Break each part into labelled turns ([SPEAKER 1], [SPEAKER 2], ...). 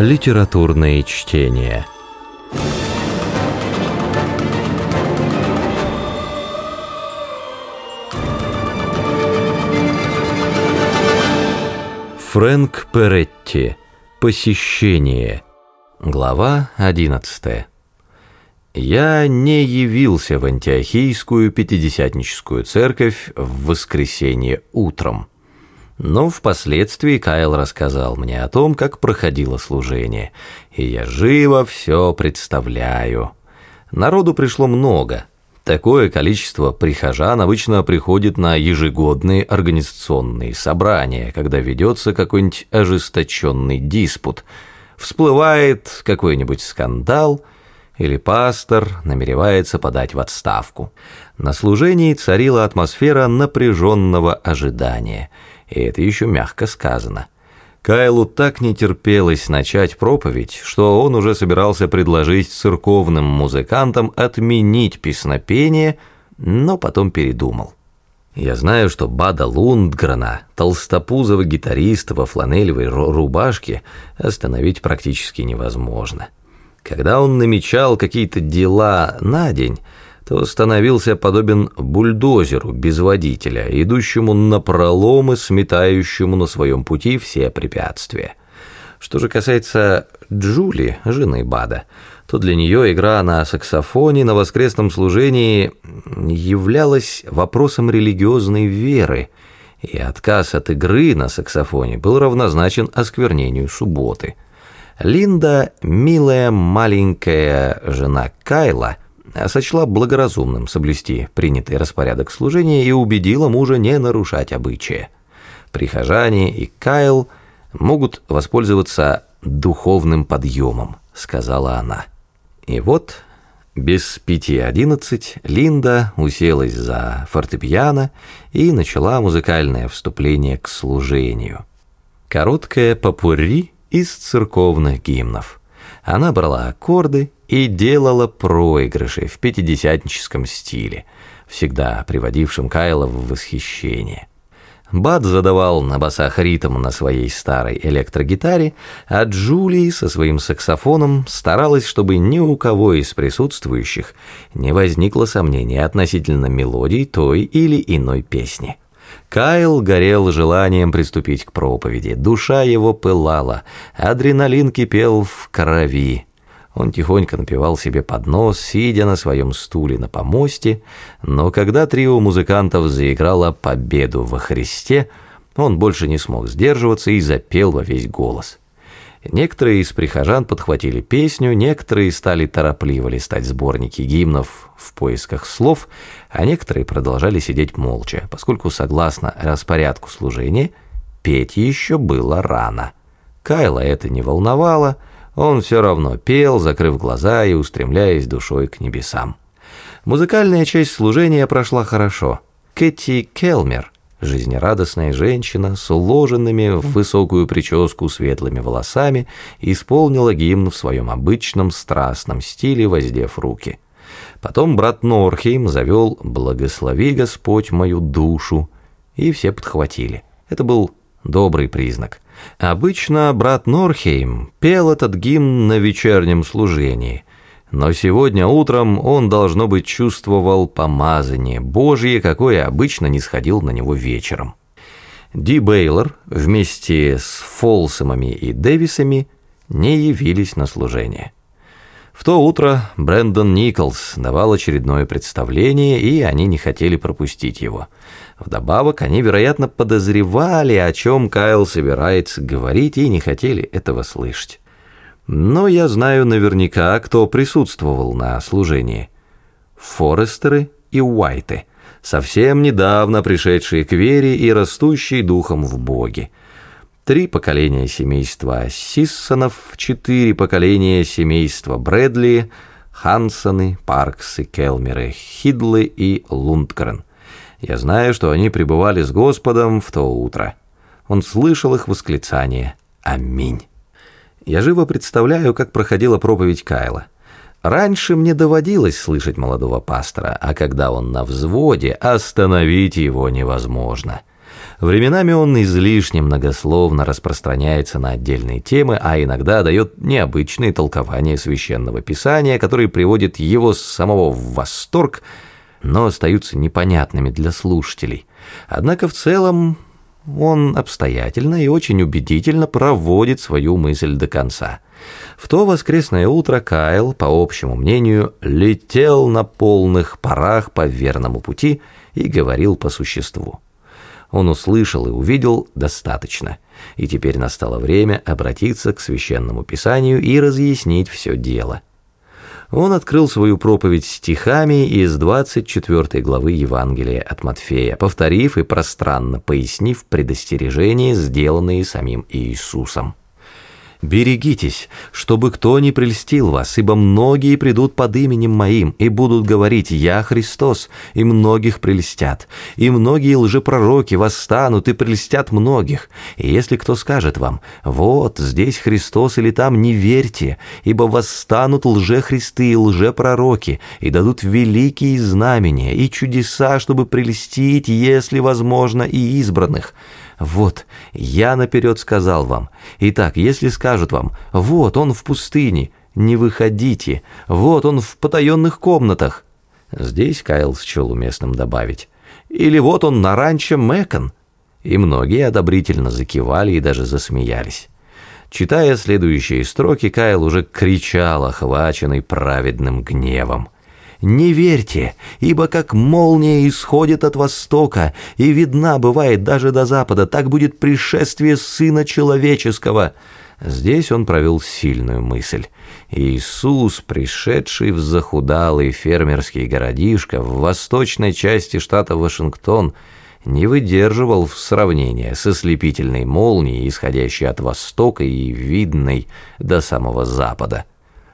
[SPEAKER 1] Литературные чтения. Фрэнк Перетти. Посещение. Глава 11. Я не явился в Антиохийскую пятидесятническую церковь в воскресенье утром. Но впоследствии Кайл рассказал мне о том, как проходило служение, и я живо все представляю. Народу пришло много. Такое количество прихожан обычно приходит на ежегодные организационные собрания, когда ведется какой-нибудь ожесточенный диспут. Всплывает какой-нибудь скандал, или пастор намеревается подать в отставку. На служении царила атмосфера напряженного ожидания – и это еще мягко сказано. Кайлу так не терпелось начать проповедь, что он уже собирался предложить церковным музыкантам отменить песнопение, но потом передумал. Я знаю, что Бада Лундгрена, толстопузого гитариста во фланелевой рубашке, остановить практически невозможно. Когда он намечал какие-то дела на день, то становился подобен бульдозеру без водителя, идущему на проломы, сметающему на своем пути все препятствия. Что же касается Джули, жены Бада, то для нее игра на саксофоне на воскресном служении являлась вопросом религиозной веры, и отказ от игры на саксофоне был равнозначен осквернению субботы. Линда, милая маленькая жена Кайла, сочла благоразумным соблюсти принятый распорядок служения и убедила мужа не нарушать обычаи. Прихожане и Кайл могут воспользоваться духовным подъемом, сказала она. И вот без пяти одиннадцать Линда уселась за фортепиано и начала музыкальное вступление к служению. Короткое попурри из церковных гимнов. Она брала аккорды и делала проигрыши в пятидесятническом стиле, всегда приводившим Кайла в восхищение. Бад задавал на басах ритм на своей старой электрогитаре, а Джулии со своим саксофоном старалась, чтобы ни у кого из присутствующих не возникло сомнения относительно мелодий той или иной песни. Кайл горел желанием приступить к проповеди, душа его пылала, адреналин кипел в крови. Он тихонько напевал себе под нос, сидя на своем стуле на помосте, но когда трио музыкантов заиграло «Победу во Христе», он больше не смог сдерживаться и запел во весь голос. Некоторые из прихожан подхватили песню, некоторые стали торопливо листать сборники гимнов в поисках слов, а некоторые продолжали сидеть молча, поскольку, согласно распорядку служения, петь еще было рано. Кайла это не волновало – он все равно пел, закрыв глаза и устремляясь душой к небесам. Музыкальная часть служения прошла хорошо. Кэти Келмер, жизнерадостная женщина с уложенными в высокую прическу светлыми волосами, исполнила гимн в своем обычном страстном стиле, воздев руки. Потом брат Норхейм завел «Благослови Господь мою душу», и все подхватили. Это был добрый признак – Обычно брат Норхейм пел этот гимн на вечернем служении, но сегодня утром он, должно быть, чувствовал помазание Божье, какое обычно не сходил на него вечером. Ди Бейлор вместе с Фолсомами и Дэвисами не явились на служение. В то утро Брэндон Николс давал очередное представление, и они не хотели пропустить его – Вдобавок, они, вероятно, подозревали, о чем Кайл собирается говорить, и не хотели этого слышать. Но я знаю наверняка, кто присутствовал на служении. Форестеры и Уайты, совсем недавно пришедшие к вере и растущие духом в Боге. Три поколения семейства Сиссонов, четыре поколения семейства Брэдли, Хансоны, Парксы, Келмеры, Хидлы и Лундгрен – я знаю, что они пребывали с Господом в то утро. Он слышал их восклицание «Аминь». Я живо представляю, как проходила проповедь Кайла. Раньше мне доводилось слышать молодого пастора, а когда он на взводе, остановить его невозможно. Временами он излишне многословно распространяется на отдельные темы, а иногда дает необычные толкования священного писания, которые приводят его самого в восторг, но остаются непонятными для слушателей. Однако в целом он обстоятельно и очень убедительно проводит свою мысль до конца. В то воскресное утро Кайл, по общему мнению, летел на полных парах по верному пути и говорил по существу. Он услышал и увидел достаточно, и теперь настало время обратиться к священному писанию и разъяснить все дело. Он открыл свою проповедь стихами из 24 главы Евангелия от Матфея, повторив и пространно пояснив предостережения, сделанные самим Иисусом. Берегитесь, чтобы кто не прельстил вас, ибо многие придут под именем моим и будут говорить «Я Христос», и многих прельстят. И многие лжепророки восстанут и прельстят многих. И если кто скажет вам «Вот, здесь Христос» или «Там», не верьте, ибо восстанут лжехристы и лжепророки, и дадут великие знамения и чудеса, чтобы прельстить, если возможно, и избранных. Вот, я наперед сказал вам. Итак, если скажут вам, вот он в пустыне, не выходите, вот он в потаенных комнатах. Здесь Кайл счел уместным добавить. Или вот он на ранчо Мэкон. И многие одобрительно закивали и даже засмеялись. Читая следующие строки, Кайл уже кричал, охваченный праведным гневом. Не верьте, ибо как молния исходит от востока и видна бывает даже до запада, так будет пришествие Сына Человеческого». Здесь он провел сильную мысль. Иисус, пришедший в захудалый фермерский городишко в восточной части штата Вашингтон, не выдерживал в сравнении с ослепительной молнией, исходящей от востока и видной до самого запада.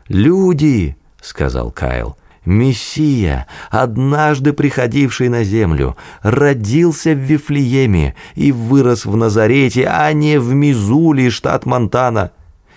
[SPEAKER 1] «Люди!» — сказал Кайл — Мессия, однажды приходивший на землю, родился в Вифлееме и вырос в Назарете, а не в Мизуле, штат Монтана.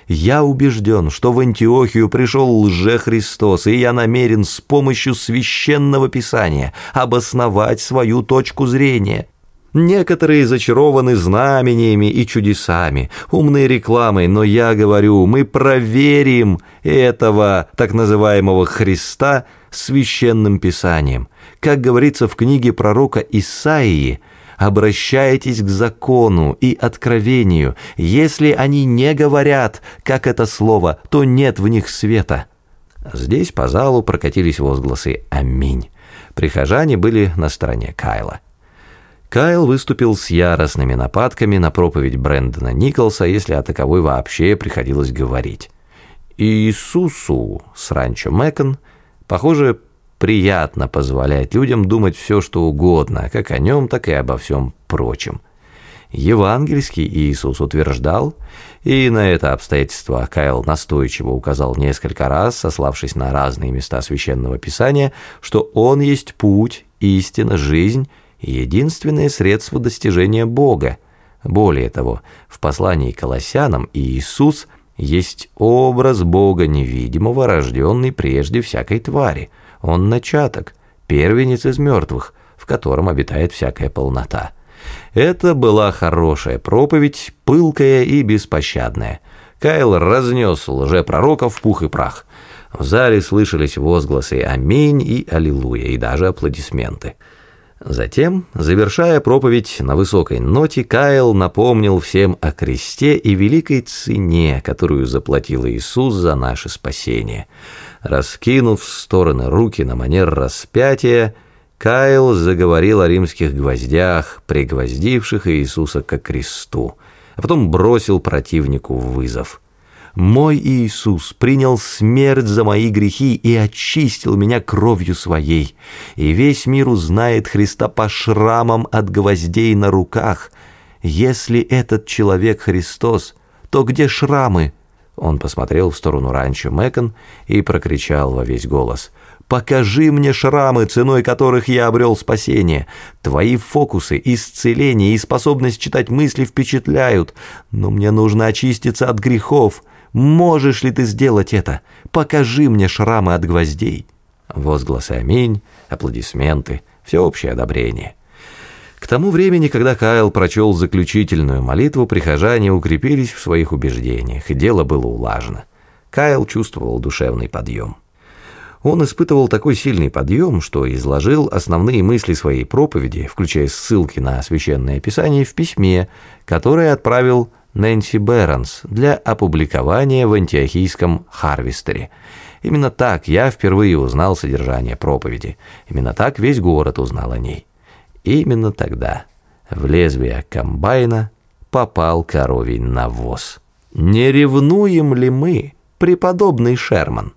[SPEAKER 1] Я убежден, что в Антиохию пришел лже-Христос, и я намерен с помощью священного писания обосновать свою точку зрения. Некоторые зачарованы знамениями и чудесами, умной рекламой, но я говорю, мы проверим этого так называемого Христа священным писанием. Как говорится в книге пророка Исаии, обращайтесь к закону и откровению. Если они не говорят, как это слово, то нет в них света». Здесь по залу прокатились возгласы «Аминь». Прихожане были на стороне Кайла. Кайл выступил с яростными нападками на проповедь Брэндона Николса, если о таковой вообще приходилось говорить. Иисусу с ранчо Мэкон, похоже, приятно позволять людям думать все, что угодно, как о нем, так и обо всем прочем. Евангельский Иисус утверждал, и на это обстоятельство Кайл настойчиво указал несколько раз, сославшись на разные места Священного Писания, что Он есть путь, истина, жизнь единственное средство достижения Бога. Более того, в послании к Колоссянам Иисус есть образ Бога невидимого, рожденный прежде всякой твари. Он начаток, первенец из мертвых, в котором обитает всякая полнота. Это была хорошая проповедь, пылкая и беспощадная. Кайл разнес лжепророка в пух и прах. В зале слышались возгласы «Аминь» и «Аллилуйя» и даже аплодисменты. Затем, завершая проповедь на высокой ноте, Кайл напомнил всем о кресте и великой цене, которую заплатил Иисус за наше спасение. Раскинув в стороны руки на манер распятия, Кайл заговорил о римских гвоздях, пригвоздивших Иисуса к кресту, а потом бросил противнику вызов – мой Иисус принял смерть за мои грехи и очистил меня кровью своей. И весь мир узнает Христа по шрамам от гвоздей на руках. Если этот человек Христос, то где шрамы?» Он посмотрел в сторону ранчо Мэкон и прокричал во весь голос. «Покажи мне шрамы, ценой которых я обрел спасение. Твои фокусы, исцеление и способность читать мысли впечатляют, но мне нужно очиститься от грехов». Можешь ли ты сделать это? Покажи мне шрамы от гвоздей». Возгласы «Аминь», аплодисменты, всеобщее одобрение. К тому времени, когда Кайл прочел заключительную молитву, прихожане укрепились в своих убеждениях, и дело было улажено. Кайл чувствовал душевный подъем. Он испытывал такой сильный подъем, что изложил основные мысли своей проповеди, включая ссылки на Священное Писание, в письме, которое отправил Нэнси Бернс для опубликования в антиохийском «Харвестере». Именно так я впервые узнал содержание проповеди. Именно так весь город узнал о ней. Именно тогда в лезвие комбайна попал коровий навоз. Не ревнуем ли мы, преподобный Шерман?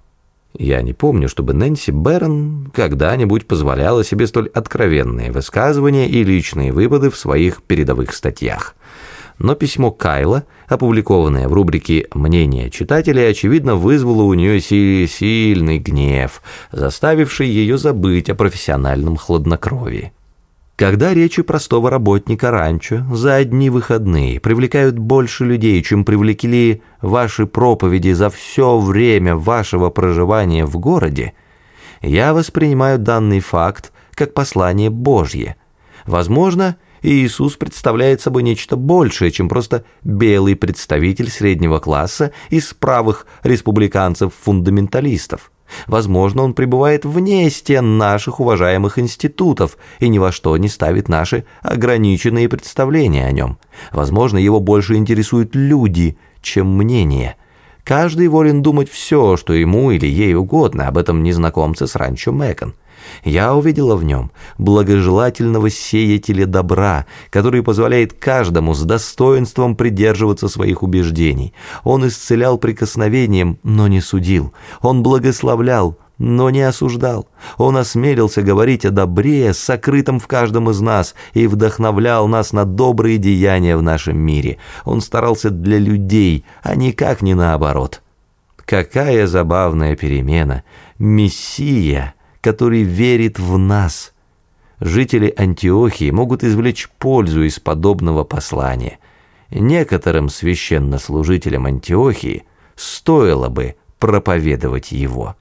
[SPEAKER 1] Я не помню, чтобы Нэнси Берн когда-нибудь позволяла себе столь откровенные высказывания и личные выводы в своих передовых статьях. Но письмо Кайла, опубликованное в рубрике «Мнение читателей», очевидно вызвало у нее сильный гнев, заставивший ее забыть о профессиональном хладнокровии. Когда речи простого работника ранчо за одни выходные привлекают больше людей, чем привлекли ваши проповеди за все время вашего проживания в городе, я воспринимаю данный факт как послание Божье. Возможно, Иисус представляет собой нечто большее, чем просто белый представитель среднего класса из правых республиканцев-фундаменталистов. Возможно, он пребывает вне стен наших уважаемых институтов и ни во что не ставит наши ограниченные представления о нем. Возможно, его больше интересуют люди, чем мнение. Каждый волен думать все, что ему или ей угодно об этом незнакомце с ранчо Мэкон. Я увидела в нем благожелательного сеятеля добра, который позволяет каждому с достоинством придерживаться своих убеждений. Он исцелял прикосновением, но не судил. Он благословлял, но не осуждал. Он осмелился говорить о добре, сокрытом в каждом из нас, и вдохновлял нас на добрые деяния в нашем мире. Он старался для людей, а никак не наоборот. Какая забавная перемена! Мессия! Который верит в нас. Жители Антиохии могут извлечь пользу из подобного послания. Некоторым священнослужителям Антиохии стоило бы проповедовать его.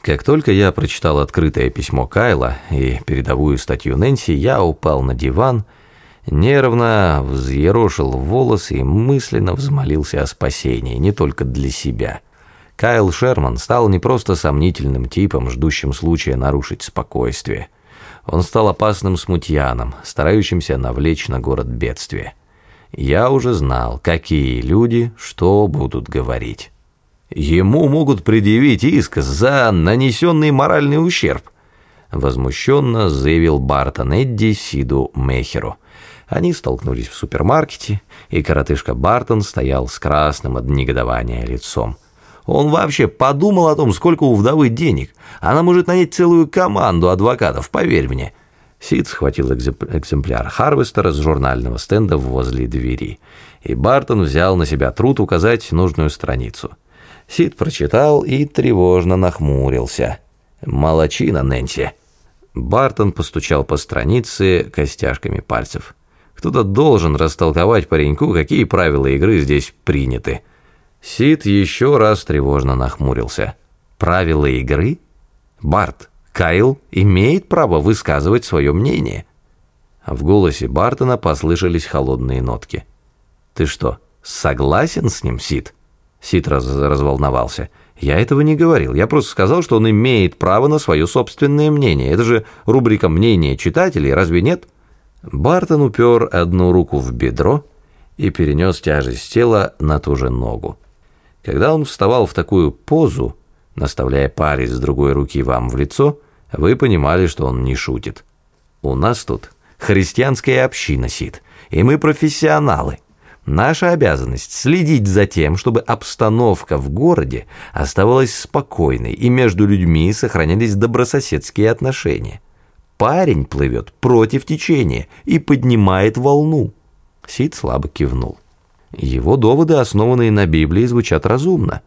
[SPEAKER 1] Как только я прочитал открытое письмо Кайла и передовую статью Нэнси, я упал на диван, нервно взъерошил волосы и мысленно взмолился о спасении, не только для себя – Кайл Шерман стал не просто сомнительным типом, ждущим случая нарушить спокойствие. Он стал опасным смутьяном, старающимся навлечь на город бедствие. Я уже знал, какие люди что будут говорить. Ему могут предъявить иск за нанесенный моральный ущерб, возмущенно заявил Бартон Эдди Сиду Мехеру. Они столкнулись в супермаркете, и коротышка Бартон стоял с красным от негодования лицом. Он вообще подумал о том, сколько у вдовы денег. Она может нанять целую команду адвокатов, поверь мне». Сид схватил экземпляр Харвестера с журнального стенда возле двери, и Бартон взял на себя труд указать нужную страницу. Сид прочитал и тревожно нахмурился. «Молочина, Нэнси!» Бартон постучал по странице костяшками пальцев. «Кто-то должен растолковать пареньку, какие правила игры здесь приняты». Сид еще раз тревожно нахмурился. «Правила игры? Барт, Кайл имеет право высказывать свое мнение». В голосе Бартона послышались холодные нотки. «Ты что, согласен с ним, Сид?» Сид раз разволновался. «Я этого не говорил. Я просто сказал, что он имеет право на свое собственное мнение. Это же рубрика «Мнение читателей», разве нет?» Бартон упер одну руку в бедро и перенес тяжесть тела на ту же ногу. Когда он вставал в такую позу, наставляя палец с другой руки вам в лицо, вы понимали, что он не шутит. У нас тут христианская община сид, и мы профессионалы. Наша обязанность следить за тем, чтобы обстановка в городе оставалась спокойной, и между людьми сохранялись добрососедские отношения. Парень плывет против течения и поднимает волну. Сид слабо кивнул. Его доводы, основанные на Библии, звучат разумно.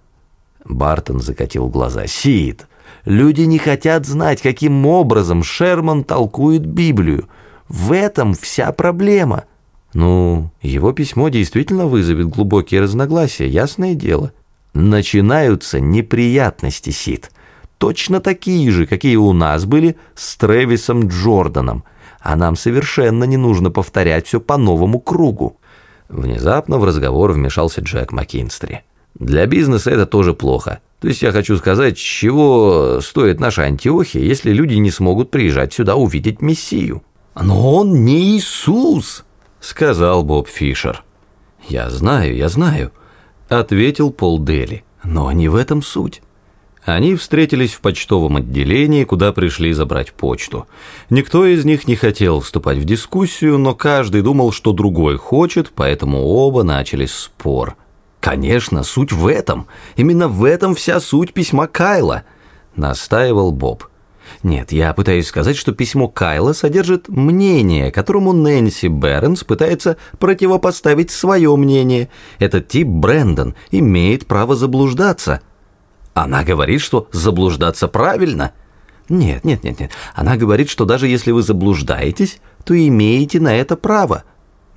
[SPEAKER 1] Бартон закатил глаза. «Сид, люди не хотят знать, каким образом Шерман толкует Библию. В этом вся проблема». Ну, его письмо действительно вызовет глубокие разногласия, ясное дело. Начинаются неприятности, Сид. Точно такие же, какие у нас были с Трэвисом Джорданом. а нам совершенно не нужно повторять все по новому кругу». Внезапно в разговор вмешался Джек Маккинстри. «Для бизнеса это тоже плохо. То есть я хочу сказать, чего стоит наша Антиохия, если люди не смогут приезжать сюда увидеть Мессию?» «Но он не Иисус!» — сказал Боб Фишер. «Я знаю, я знаю», — ответил Пол Дели. «Но не в этом суть». Они встретились в почтовом отделении, куда пришли забрать почту. Никто из них не хотел вступать в дискуссию, но каждый думал, что другой хочет, поэтому оба начали спор. «Конечно, суть в этом. Именно в этом вся суть письма Кайла», — настаивал Боб. Нет, я пытаюсь сказать, что письмо Кайла содержит мнение, которому Нэнси Бернс пытается противопоставить свое мнение. Этот тип Брэндон имеет право заблуждаться. Она говорит, что заблуждаться правильно. Нет, нет, нет, нет. Она говорит, что даже если вы заблуждаетесь, то имеете на это право.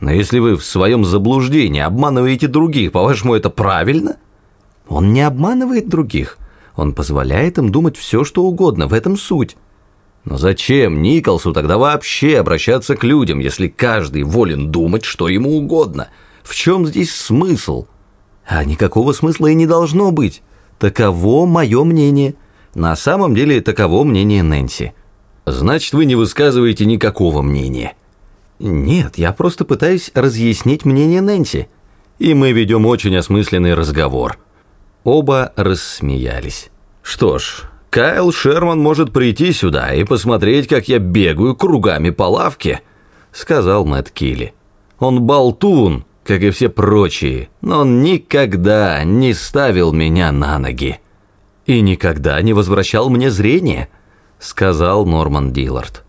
[SPEAKER 1] Но если вы в своем заблуждении обманываете других, по-вашему, это правильно? Он не обманывает других. Он позволяет им думать все, что угодно, в этом суть. Но зачем Николсу тогда вообще обращаться к людям, если каждый волен думать, что ему угодно? В чем здесь смысл? А никакого смысла и не должно быть. Таково мое мнение. На самом деле таково мнение Нэнси. Значит, вы не высказываете никакого мнения. Нет, я просто пытаюсь разъяснить мнение Нэнси. И мы ведем очень осмысленный разговор. Оба рассмеялись. «Что ж, Кайл Шерман может прийти сюда и посмотреть, как я бегаю кругами по лавке», — сказал Мэтт Килли. «Он болтун, как и все прочие, но он никогда не ставил меня на ноги». «И никогда не возвращал мне зрение», — сказал Норман Диллард.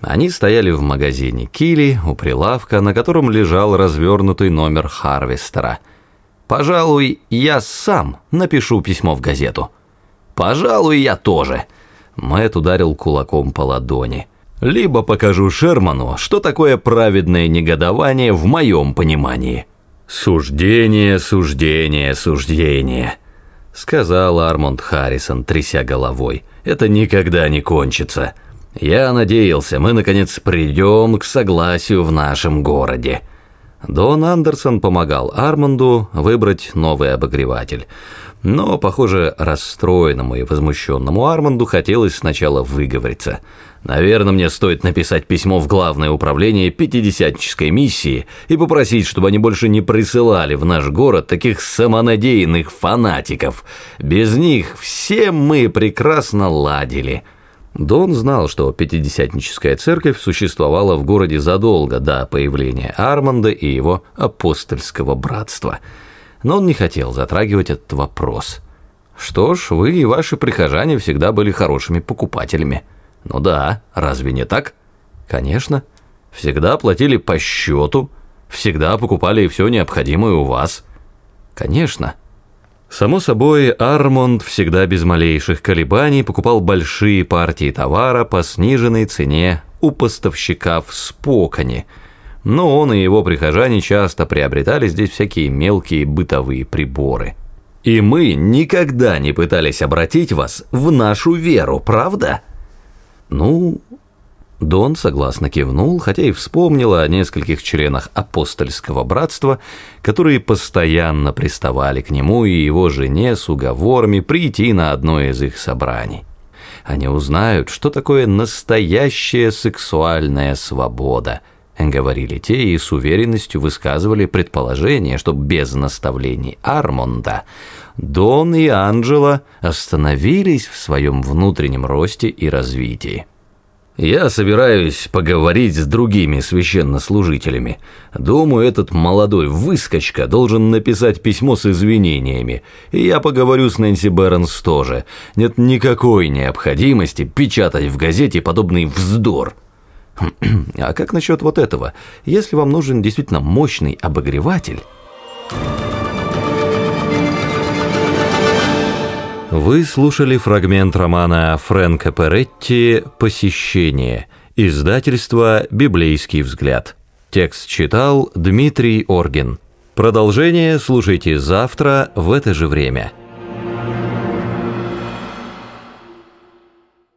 [SPEAKER 1] Они стояли в магазине Килли у прилавка, на котором лежал развернутый номер Харвестера — Пожалуй, я сам напишу письмо в газету. Пожалуй, я тоже. Мэтт ударил кулаком по ладони. Либо покажу Шерману, что такое праведное негодование в моем понимании. Суждение, суждение, суждение, сказал Армонд Харрисон, тряся головой. Это никогда не кончится. Я надеялся, мы наконец придем к согласию в нашем городе. Дон Андерсон помогал Арманду выбрать новый обогреватель. Но, похоже, расстроенному и возмущенному Арманду хотелось сначала выговориться. Наверное, мне стоит написать письмо в Главное управление пятидесятнической миссии и попросить, чтобы они больше не присылали в наш город таких самонадеянных фанатиков. Без них все мы прекрасно ладили». Дон знал, что Пятидесятническая церковь существовала в городе задолго до появления Арманда и его апостольского братства. Но он не хотел затрагивать этот вопрос. Что ж, вы и ваши прихожане всегда были хорошими покупателями. Ну да, разве не так? Конечно. Всегда платили по счету, всегда покупали все необходимое у вас. Конечно. Само собой, Армонд всегда без малейших колебаний покупал большие партии товара по сниженной цене у поставщика в Споконе, но он и его прихожане часто приобретали здесь всякие мелкие бытовые приборы. И мы никогда не пытались обратить вас в нашу веру, правда? Ну, Дон согласно кивнул, хотя и вспомнил о нескольких членах апостольского братства, которые постоянно приставали к нему и его жене с уговорами прийти на одно из их собраний. Они узнают, что такое настоящая сексуальная свобода, говорили те и с уверенностью высказывали предположение, что без наставлений Армонда Дон и Анджела остановились в своем внутреннем росте и развитии. Я собираюсь поговорить с другими священнослужителями. Думаю, этот молодой выскочка должен написать письмо с извинениями. И я поговорю с Нэнси Бернс тоже. Нет никакой необходимости печатать в газете подобный вздор. А как насчет вот этого? Если вам нужен действительно мощный обогреватель... Вы слушали фрагмент романа Фрэнка Перетти «Посещение», издательство «Библейский взгляд». Текст читал Дмитрий Оргин. Продолжение слушайте завтра в это же время.